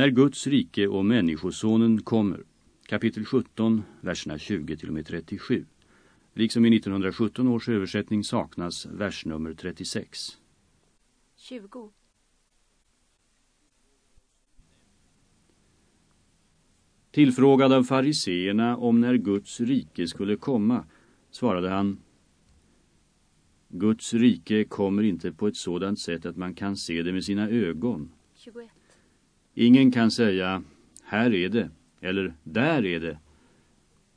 När Guds rike och människosonen kommer. Kapitel 17, verserna 20 till och med 37. Liksom i 1917 års översättning saknas versnummer 36. 20. Tillfrågad av fariseerna om när Guds rike skulle komma svarade han Guds rike kommer inte på ett sådant sätt att man kan se det med sina ögon. 21. Ingen kan säga här är det eller där är det.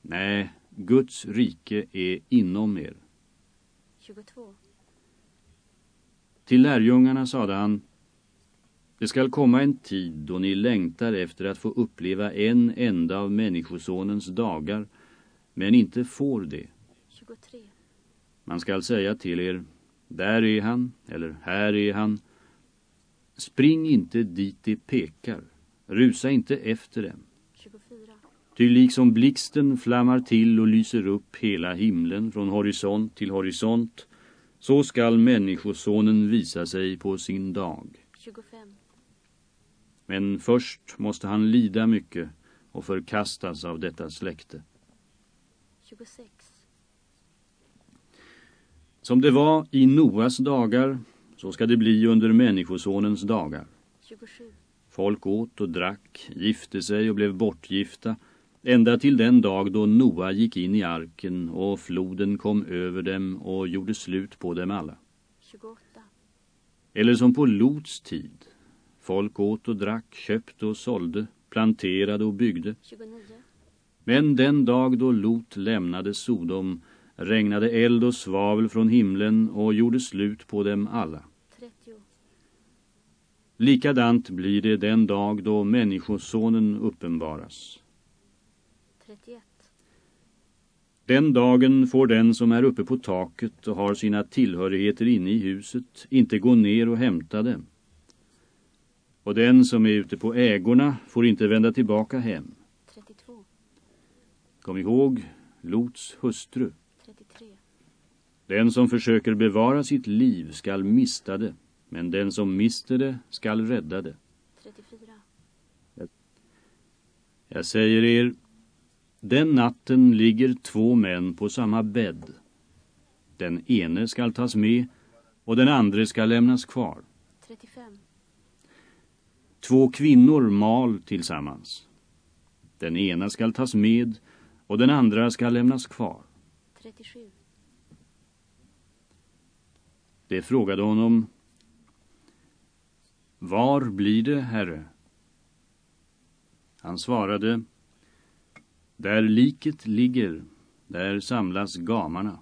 Nej, Guds rike är inom er. 22. Till lärjungarna sade han Det skall komma en tid då ni längtar efter att få uppleva en enda av människosonens dagar men inte får det. 23. Man skall säga till er Där är han eller här är han. Spring inte dit de pekar. Rusa inte efter dem. 24. Ty liksom blixten flammar till och lyser upp hela himlen från horisont till horisont så skall människosonen visa sig på sin dag. 25. Men först måste han lida mycket och förkastas av detta släkte. 26. Som det var i Noas dagar så ska det bli under människosonens dagar. 27. Folk åt och drack, gifte sig och blev bortgifta ända till den dag då Noa gick in i arken och floden kom över dem och gjorde slut på dem alla. 28. Eller som på Lots tid. Folk åt och drack, köpte och sålde, planterade och byggde. 29. Men den dag då Lot lämnade Sodom regnade eld och svavel från himlen och gjorde slut på dem alla. 30. Likadant blir det den dag då människosonen uppenbaras. 31. Den dagen får den som är uppe på taket och har sina tillhörigheter inne i huset inte gå ner och hämta dem. Och den som är ute på ägorna får inte vända tillbaka hem. 32. Kom ihåg Lots hustru. 33. Den som försöker bevara sitt liv skall mista det, men den som mister det skall rädda det. 34. Jag säger er, den natten ligger två män på samma bädd. Den ene skall tas med och den andra skall lämnas kvar. 35. Två kvinnor mal tillsammans. Den ena skall tas med och den andra skall lämnas kvar. 37. Det frågade honom var blir det, herre? Han svarade Där liket ligger, där samlas gamarna.